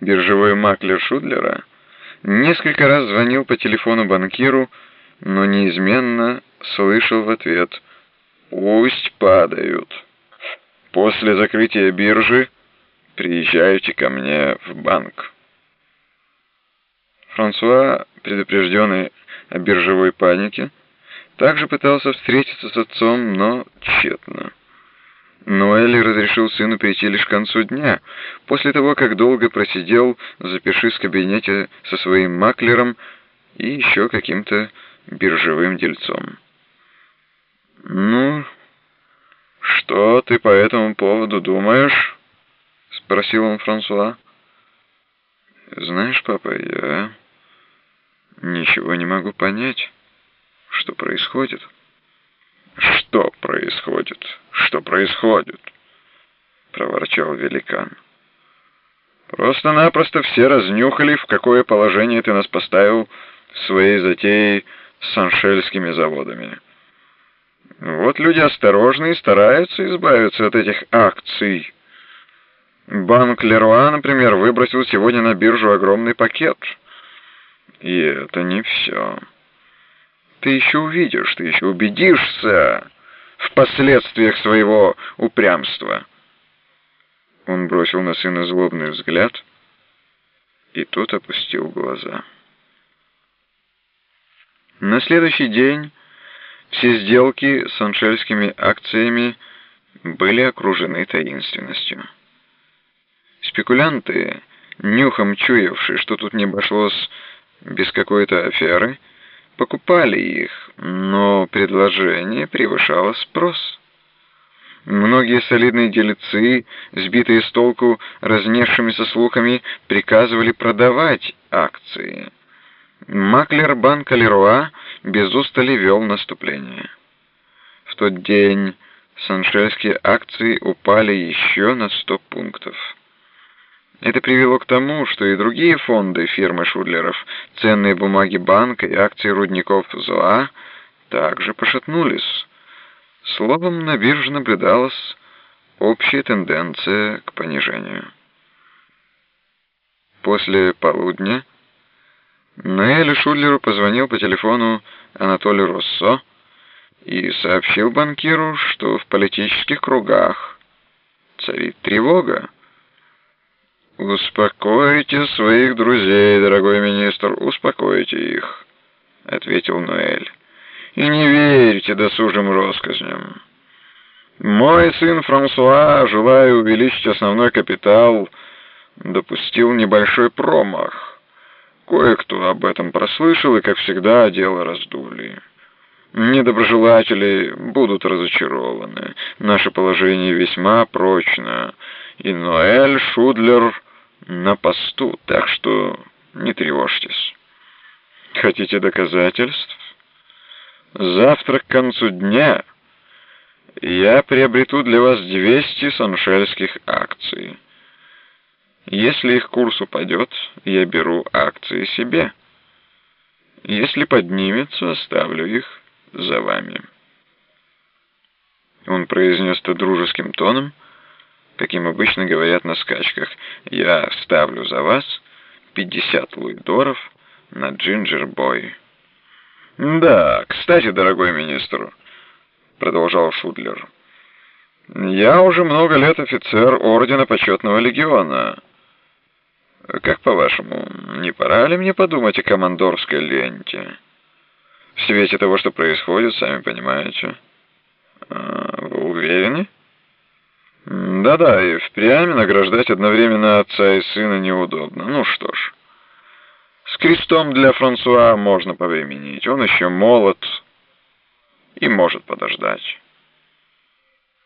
Биржевой маклер Шудлера несколько раз звонил по телефону банкиру, но неизменно слышал в ответ «Пусть падают. После закрытия биржи приезжайте ко мне в банк». Франсуа, предупрежденный о биржевой панике, также пытался встретиться с отцом, но тщетно. Ноэль разрешил сыну прийти лишь к концу дня, после того, как долго просидел, запишись в кабинете со своим маклером и еще каким-то биржевым дельцом. «Ну, что ты по этому поводу думаешь?» — спросил он Франсуа. «Знаешь, папа, я ничего не могу понять, что происходит». «Что происходит? Что происходит?» — проворчал великан. «Просто-напросто все разнюхали, в какое положение ты нас поставил своей затеей с саншельскими заводами. Вот люди осторожные стараются избавиться от этих акций. Банк Леруа, например, выбросил сегодня на биржу огромный пакет. И это не все». Ты еще увидишь, ты еще убедишься в последствиях своего упрямства. Он бросил на сына злобный взгляд, и тот опустил глаза. На следующий день все сделки с аншельскими акциями были окружены таинственностью. Спекулянты, нюхом чуявшие, что тут не обошлось без какой-то аферы, покупали их, но предложение превышало спрос. Многие солидные делецы, сбитые с толку разнесшимися слухами, приказывали продавать акции. Маклер банка Леруа без устали вел наступление. В тот день саншельские акции упали еще на 100 пунктов. Это привело к тому, что и другие фонды фирмы Шудлеров, ценные бумаги банка и акции рудников ЗОА также пошатнулись. Словом, на бирже наблюдалась общая тенденция к понижению. После полудня Ноэлю Шудлеру позвонил по телефону Анатолий Руссо и сообщил банкиру, что в политических кругах царит тревога. «Успокойте своих друзей, дорогой министр, успокойте их», — ответил Ноэль. «И не верьте досужим россказням. Мой сын Франсуа, желая увеличить основной капитал, допустил небольшой промах. Кое-кто об этом прослышал, и, как всегда, дело раздули». Недоброжелатели будут разочарованы. Наше положение весьма прочно, и Ноэль Шудлер на посту, так что не тревожьтесь. Хотите доказательств? Завтра к концу дня я приобрету для вас 200 саншельских акций. Если их курс упадет, я беру акции себе. Если поднимется, оставлю их за вами. Он произнес это дружеским тоном, каким обычно говорят на скачках. «Я ставлю за вас 50 луидоров на Джинджер-бой». «Да, кстати, дорогой министр», — продолжал Шудлер, — «я уже много лет офицер Ордена Почетного Легиона. Как по-вашему, не пора ли мне подумать о командорской ленте? В свете того, что происходит, сами понимаете. А, вы уверены?» Да-да, и впрямь награждать одновременно отца и сына неудобно. Ну что ж, с крестом для Франсуа можно повременить. Он еще молод и может подождать.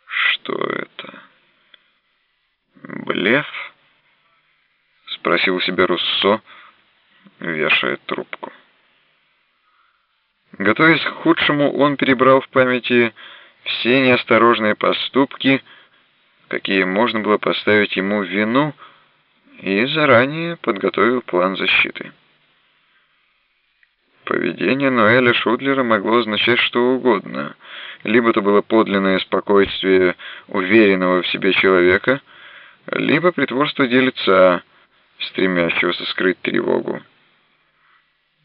Что это? Блеф? Спросил себя Руссо, вешая трубку. Готовясь к худшему, он перебрал в памяти все неосторожные поступки, какие можно было поставить ему вину, и заранее подготовил план защиты. Поведение Ноэля Шудлера могло означать что угодно. Либо это было подлинное спокойствие уверенного в себе человека, либо притворство делеца, стремящегося скрыть тревогу.